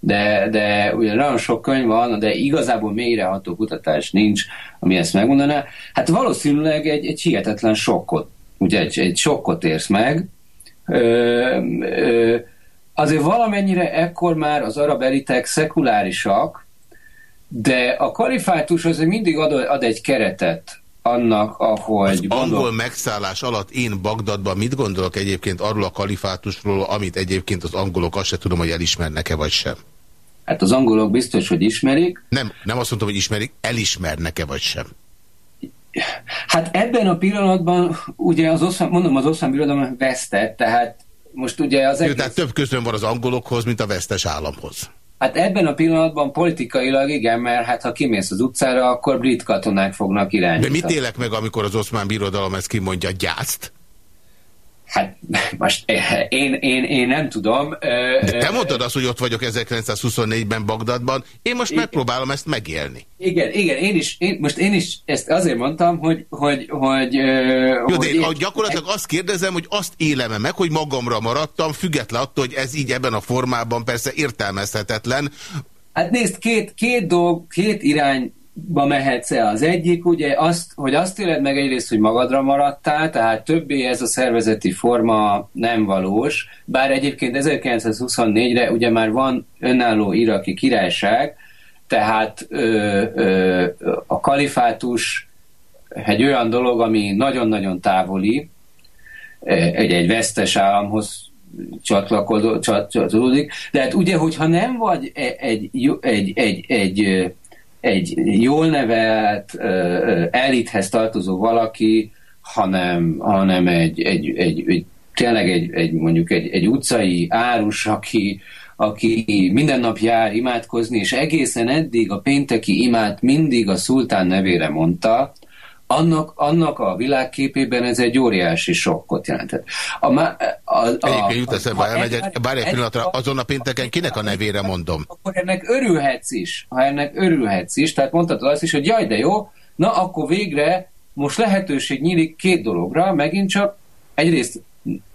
de, de ugye nagyon sok könyv van, de igazából mélyreható kutatás nincs, ami ezt megmondaná. Hát valószínűleg egy, egy hihetetlen sokkot ugye egy, egy sokkot érsz meg, ö, ö, azért valamennyire ekkor már az arab elitek szekulárisak, de a kalifátus azért mindig ad, ad egy keretet annak, ahogy... Az gondol... angol megszállás alatt én Bagdadban mit gondolok egyébként arról a kalifátusról, amit egyébként az angolok azt se tudom, hogy elismernek-e vagy sem? Hát az angolok biztos, hogy ismerik. Nem, nem azt mondtam, hogy ismerik, elismernek-e vagy sem? Hát ebben a pillanatban ugye az oszám, mondom, az oszám birodalom vesztett, tehát most ugye az egész... Jó, tehát több közön van az angolokhoz, mint a vesztes államhoz. Hát ebben a pillanatban politikailag igen, mert hát ha kimész az utcára, akkor brit katonák fognak irányítani. De mit élek meg, amikor az oszmán birodalom ezt kimondja, gyászt? Hát most eh, én, én, én nem tudom. De te mondtad azt, hogy ott vagyok 1924-ben Bagdadban, én most igen. megpróbálom ezt megélni. Igen, igen, én is, én, most én is ezt azért mondtam, hogy... hogy, hogy Jó, hogy de én, én gyakorlatilag azt kérdezem, hogy azt élem -e meg, hogy magamra maradtam, független attól, hogy ez így ebben a formában persze értelmezhetetlen. Hát nézd, két, két dolg, két irány ba mehetsz el. Az egyik, ugye, azt, hogy azt éled meg egyrészt, hogy magadra maradtál, tehát többé ez a szervezeti forma nem valós, bár egyébként 1924-re ugye már van önálló iraki királyság, tehát ö, ö, a kalifátus egy olyan dolog, ami nagyon-nagyon távoli, egy, egy vesztes államhoz csatlakozódik, de hát ugye, hogyha nem vagy egy, egy, egy, egy, egy egy jól nevelt, elithez tartozó valaki, hanem, hanem egy, egy, egy, egy tényleg egy, egy, mondjuk egy, egy utcai árus, aki, aki minden nap jár imádkozni, és egészen eddig a pénteki imát mindig a szultán nevére mondta, annak, annak a világképében ez egy óriási sokkot jelentett. A, a, a, Egyébként jut eszembe, elmegyek, bár egy pillanatra, azon a pénteken kinek a nevére mondom? Akkor ennek örülhetsz is, ha ennek örülhetsz is, tehát mondhatod azt is, hogy jaj, de jó, na akkor végre most lehetőség nyílik két dologra, megint csak egyrészt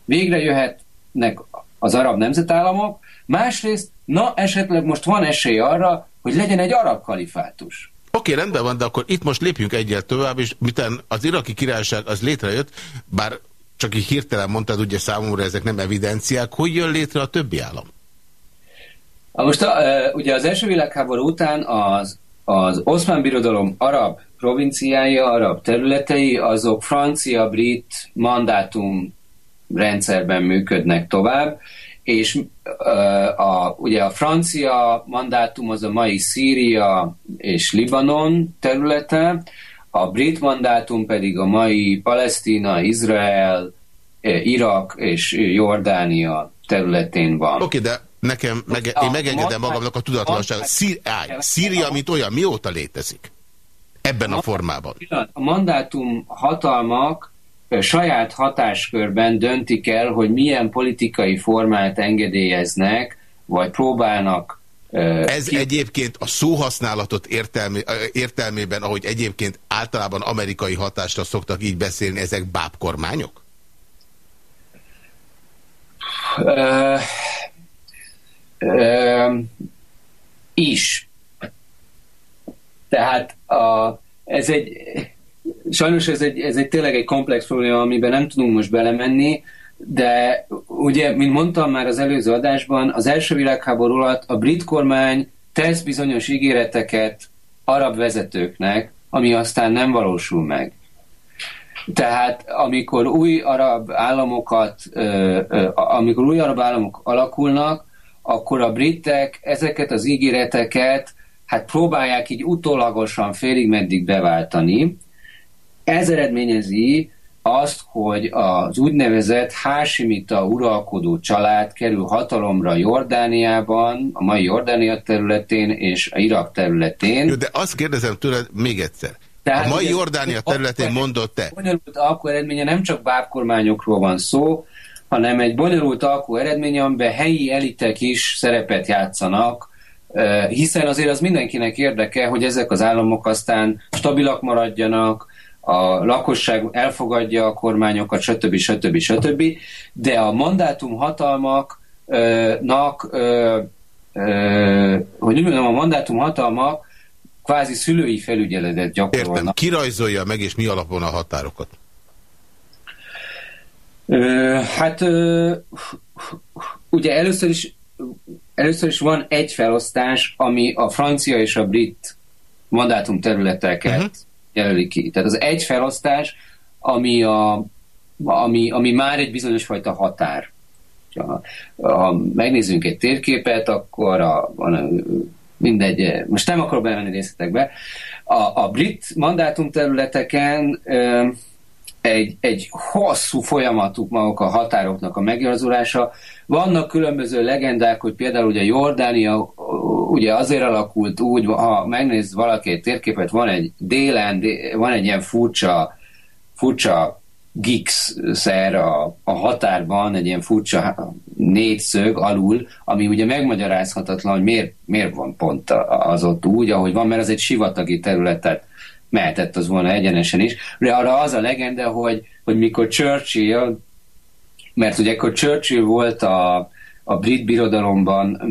végre jöhetnek az arab nemzetállamok, másrészt, na esetleg most van esély arra, hogy legyen egy arab kalifátus. Oké, rendben van, de akkor itt most lépjünk egyet tovább, és mitán az iraki királyság az létrejött, bár csak így hirtelen mondtad, ugye számomra ezek nem evidenciák, hogy jön létre a többi állam? Most a, ugye az első világháború után az, az oszmán birodalom arab provinciái, arab területei, azok francia-brit mandátum rendszerben működnek tovább, és a, ugye a francia mandátum az a mai Szíria és Libanon területe, a brit mandátum pedig a mai Palesztina, Izrael, Irak és Jordánia területén van. Oké, okay, de nekem, meg, én megengedem magamnak a tudatlanságot. Szíria, mint olyan, mióta létezik? Ebben a formában. A mandátum hatalmak saját hatáskörben döntik el, hogy milyen politikai formát engedélyeznek, vagy próbálnak ez ki... egyébként a szóhasználatot értelmé, értelmében, ahogy egyébként általában amerikai hatásra szoktak így beszélni, ezek bábkormányok? Uh, uh, is. Tehát a, ez egy sajnos ez egy, ez egy tényleg egy komplex probléma, amiben nem tudunk most belemenni, de ugye, mint mondtam már az előző adásban, az első világháború alatt a brit kormány tesz bizonyos ígéreteket arab vezetőknek, ami aztán nem valósul meg. Tehát amikor új arab államokat, amikor új arab államok alakulnak, akkor a britek ezeket az ígéreteket hát próbálják így utólagosan félig meddig beváltani, ez eredményezi azt, hogy az úgynevezett Hásimita uralkodó család kerül hatalomra Jordániában, a mai Jordánia területén és a Irak területén. Jó, de azt kérdezem tőled még egyszer. Tehát a mai Jordánia területén mondott te. Bonyolult alkú eredménye nem csak bábkormányokról van szó, hanem egy bonyolult alkú eredménye, amiben helyi elitek is szerepet játszanak, hiszen azért az mindenkinek érdeke, hogy ezek az államok aztán stabilak maradjanak, a lakosság elfogadja a kormányokat, stb. stb. stb. De a mandátum hatalmaknak, hogy úgy mondom, a mandátum hatalmak kvázi szülői felügyeletet gyakorolnak. Értem, kirajzolja meg, és mi alapon a határokat? Hát ugye először is, először is van egy felosztás, ami a francia és a brit mandátum területeket uh mhm. -huh jelöli ki. Tehát az egy felosztás, ami, a, ami, ami már egy bizonyos fajta határ. Ha, ha megnézzünk egy térképet, akkor a, a, mindegy, most nem akarok bemenni részletekbe, a, a brit mandátum területeken ö, egy, egy hosszú folyamatuk maguk a határoknak a megjavazulása. Vannak különböző legendák, hogy például ugye Jordánia ugye azért alakult úgy, ha megnéz valaki egy térképet, van egy délen, van egy ilyen furcsa, furcsa Gix-szer a, a határban, egy ilyen furcsa négyszög alul, ami ugye megmagyarázhatatlan, hogy miért, miért van pont az ott úgy, ahogy van, mert az egy sivatagi területet mehetett az volna egyenesen is. De arra az a legenda, hogy, hogy mikor Churchill, mert ugye akkor Churchill volt a, a brit birodalomban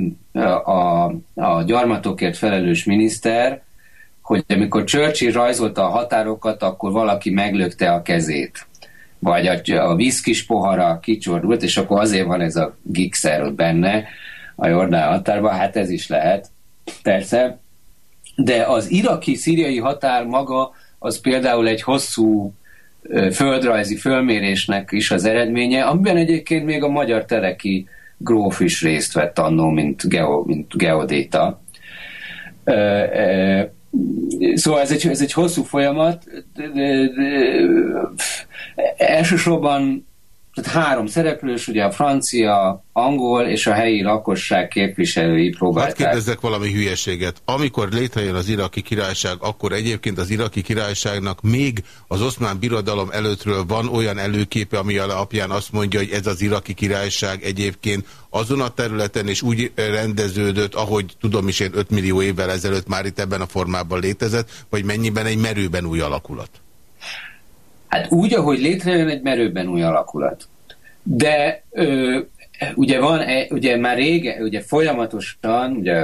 a, a gyarmatokért felelős miniszter, hogy amikor Churchill rajzolta a határokat, akkor valaki meglökte a kezét. Vagy a, a viszkis pohara kicsordult, és akkor azért van ez a gigszer ott benne a Jordán határban, hát ez is lehet, persze. De az iraki-szíriai határ maga az például egy hosszú földrajzi fölmérésnek is az eredménye, amiben egyébként még a magyar teleki gróf is részt vett annó, mint, geo, mint geodéta. Szóval ez egy, ez egy hosszú folyamat. Elsősorban tehát három szereplős, ugye a francia, angol és a helyi lakosság képviselői próbálták. Hadd kérdezzek valami hülyeséget. Amikor létrejön az iraki királyság, akkor egyébként az iraki királyságnak még az oszmán birodalom előttről van olyan előképe, ami alapján azt mondja, hogy ez az iraki királyság egyébként azon a területen és úgy rendeződött, ahogy tudom is én 5 millió évvel ezelőtt már itt ebben a formában létezett, vagy mennyiben egy merőben új alakulat? Hát úgy, ahogy létrejön egy merőben új alakulat. De ö, ugye van, e, ugye már rége, ugye folyamatosan, ugye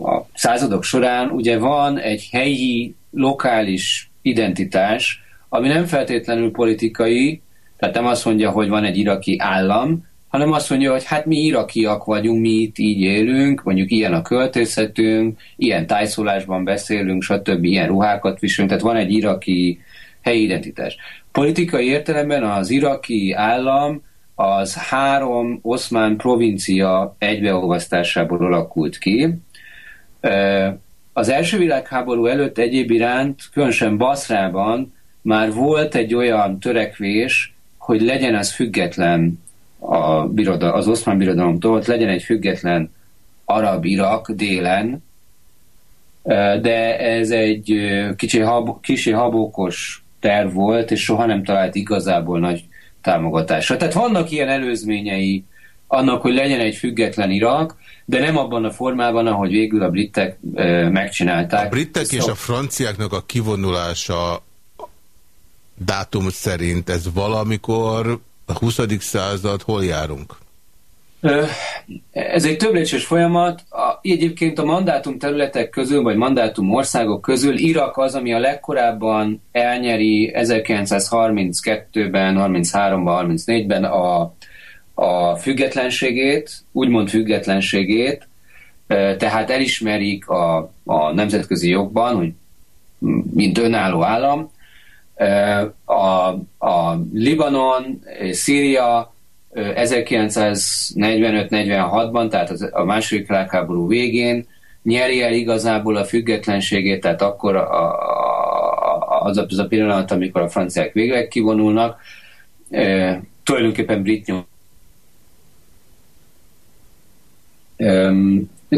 a századok során ugye van egy helyi, lokális identitás, ami nem feltétlenül politikai, tehát nem azt mondja, hogy van egy iraki állam, hanem azt mondja, hogy hát mi irakiak vagyunk, mi itt így élünk, mondjuk ilyen a költészetünk, ilyen tájszólásban beszélünk, stb. ilyen ruhákat viselünk, tehát van egy iraki helyi identitás. Politikai értelemben az iraki állam az három oszmán provincia egybeolvasztásából alakult ki. Az első világháború előtt egyéb iránt, különösen Baszrában már volt egy olyan törekvés, hogy legyen az független a birodal, az oszmán birodalomtól, legyen egy független arab Irak délen, de ez egy kicsi, hab, kicsi habókos terv volt, és soha nem talált igazából nagy támogatásra. Tehát vannak ilyen előzményei annak, hogy legyen egy független Irak, de nem abban a formában, ahogy végül a britek e, megcsinálták. A britek szóval... és a franciáknak a kivonulása dátum szerint ez valamikor a 20. század hol járunk? Ez egy többléses folyamat. A, egyébként a mandátum területek közül, vagy mandátum országok közül Irak az, ami a legkorábban elnyeri 1932-ben, 33-ban, 34-ben a, a függetlenségét, úgymond függetlenségét, tehát elismerik a, a nemzetközi jogban, hogy mint önálló állam. A, a Libanon, Szíria, 1945-46-ban, tehát a második világháború végén nyeri el igazából a függetlenségét, tehát akkor a, a, az, a, az a pillanat, amikor a franciák végleg kivonulnak, e, tulajdonképpen brit nyom. E,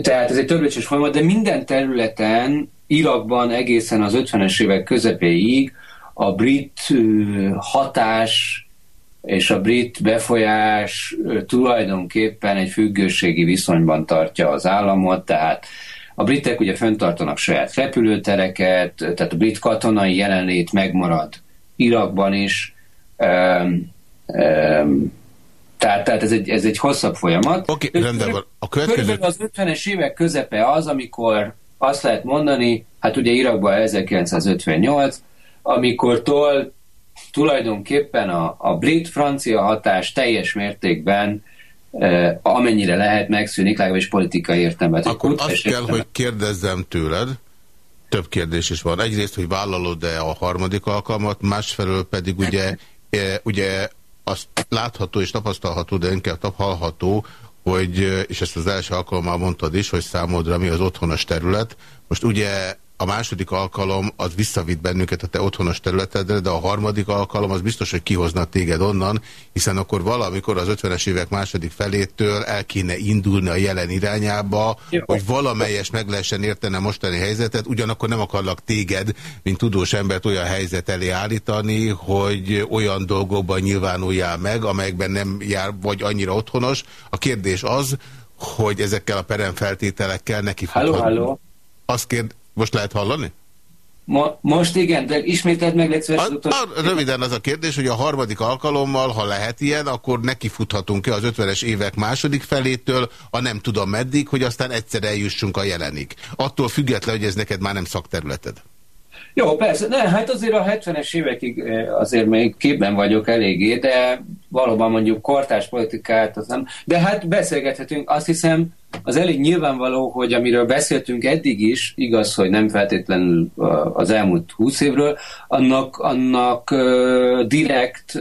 tehát ez egy többlecses folyamat, de minden területen, Irakban egészen az 50-es évek közepéig a brit hatás és a brit befolyás tulajdonképpen egy függőségi viszonyban tartja az államot, tehát a britek ugye föntartanak saját repülőtereket, tehát a brit katonai jelenlét megmarad Irakban is, um, um, tehát, tehát ez, egy, ez egy hosszabb folyamat. Oké, okay, rendben van. A következő... az 50-es évek közepe az, amikor azt lehet mondani, hát ugye Irakban 1958, amikor tól tulajdonképpen a, a brit-francia hatás teljes mértékben eh, amennyire lehet megszűnik, legalábbis politikai értelemben. Akkor azt kell, értelmet. hogy kérdezzem tőled, több kérdés is van. Egyrészt, hogy vállalod-e a harmadik alkalmat, másfelől pedig ugye, e, ugye azt látható és tapasztalható, de inkább hallható, hogy, és ezt az első alkalommal mondtad is, hogy számodra mi az otthonos terület. Most ugye a második alkalom az visszavitt bennünket a te otthonos területedre, de a harmadik alkalom az biztos, hogy kihozna téged onnan, hiszen akkor valamikor az 50-es évek második felétől el kéne indulni a jelen irányába, Jó. hogy valamelyes meg lehessen érteni a mostani helyzetet, ugyanakkor nem akarlak téged, mint tudós embert olyan helyzet elé állítani, hogy olyan dolgokban nyilvánuljál meg, amelyekben nem jár vagy annyira otthonos. A kérdés az, hogy ezekkel a peremfeltételekkel neki Halló, halló. Azt kérd, most lehet hallani? Mo most igen, de ismételd meg, légy szíves, a, a, Röviden az a kérdés, hogy a harmadik alkalommal, ha lehet ilyen, akkor nekifuthatunk-e az 50-es évek második felétől, a nem tudom meddig, hogy aztán egyszer eljussunk a jelenig. Attól független, hogy ez neked már nem szakterületed. Jó, persze. Ne, hát azért a 70-es évekig eh, azért még képben vagyok eléggé, de valóban mondjuk kortás politikát az nem. De hát beszélgethetünk. Azt hiszem, az elég nyilvánvaló, hogy amiről beszéltünk eddig is, igaz, hogy nem feltétlenül az elmúlt húsz évről, annak, annak uh, direkt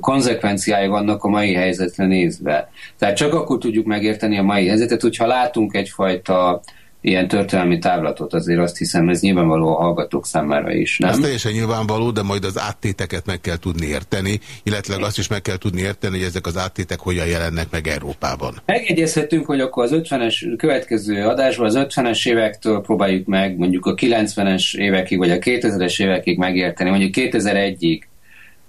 konzekvenciái vannak a mai helyzetre nézve. Tehát csak akkor tudjuk megérteni a mai helyzetet, hogyha látunk egyfajta ilyen történelmi távlatot, azért azt hiszem, ez nyilvánvaló a hallgatók számára is, nem? Ez teljesen nyilvánvaló, de majd az áttéteket meg kell tudni érteni, illetve azt is meg kell tudni érteni, hogy ezek az áttétek hogyan jelennek meg Európában. Megegyezhetünk, hogy akkor az 50-es következő adásban az 50-es évektől próbáljuk meg mondjuk a 90-es évekig, vagy a 2000-es évekig megérteni, mondjuk 2001-ig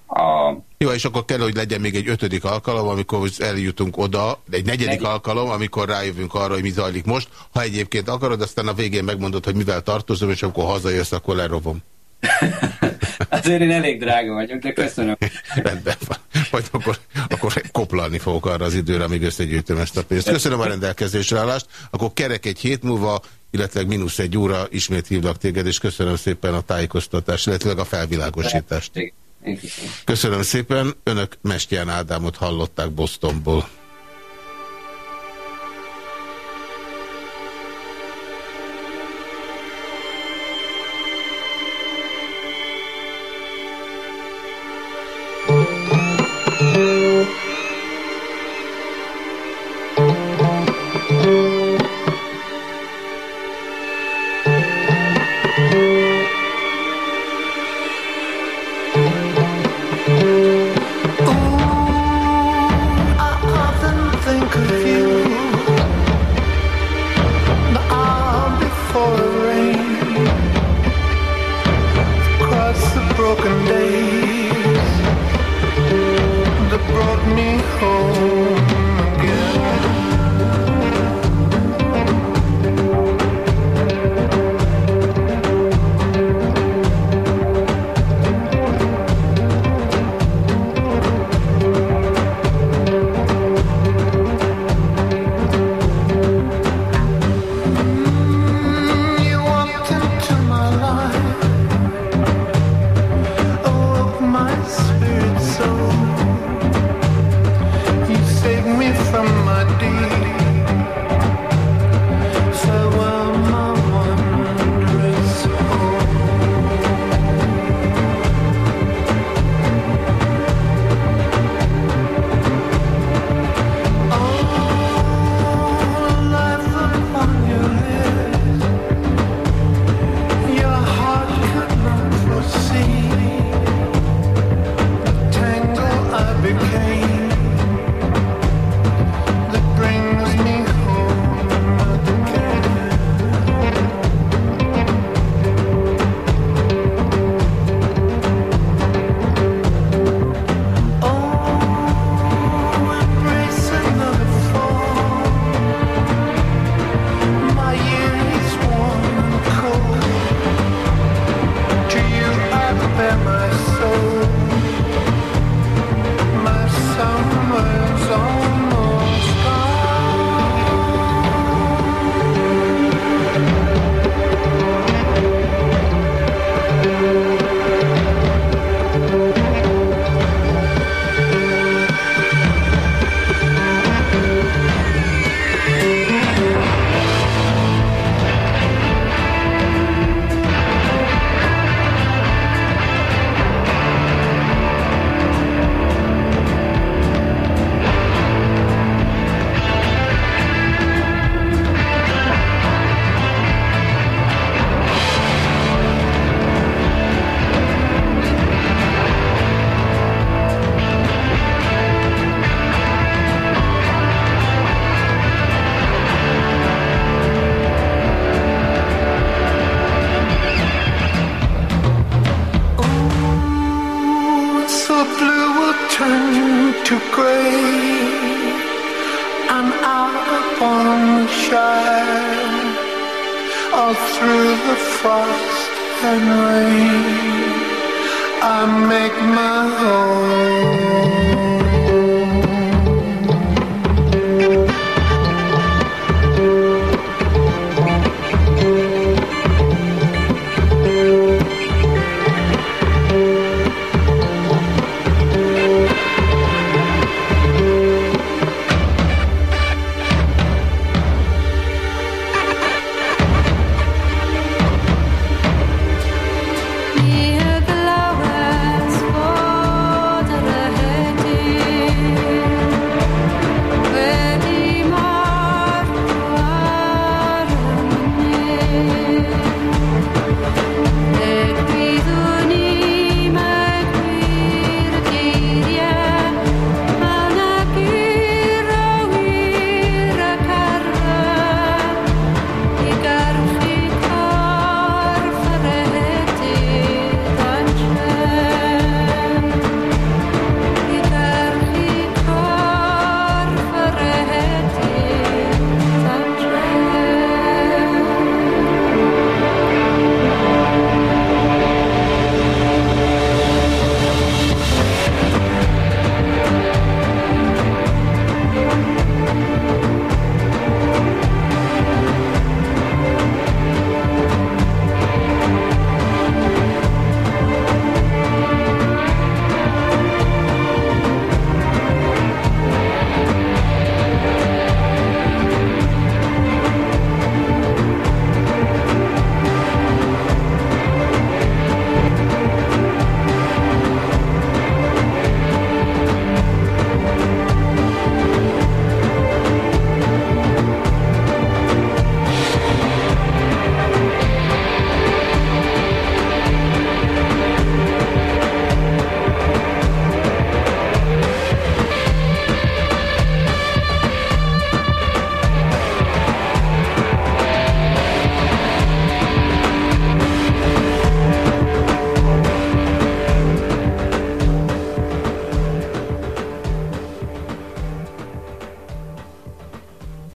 a jó, és akkor kell, hogy legyen még egy ötödik alkalom, amikor eljutunk oda, egy negyedik Negyedik. alkalom, amikor rájövünk arra, hogy mi zajlik most. Ha egyébként akarod, aztán a végén megmondod, hogy mivel tartozom, és akkor hazajössz, akkor lerovom. Azért én elég drága vagyok, de köszönöm. Rendben van. Majd akkor, akkor koplalni fogok arra az időre, amíg összegyűjtöm ezt a pénzt. Köszönöm a rendelkezésre állást. Akkor kerek egy hét múlva, illetve mínusz egy óra ismét hívlak téged, és köszönöm szépen a tájékoztatást, illetve a felvilágosítást. Köszönöm szépen. Önök Mestján Ádámot hallották Bostonból. feel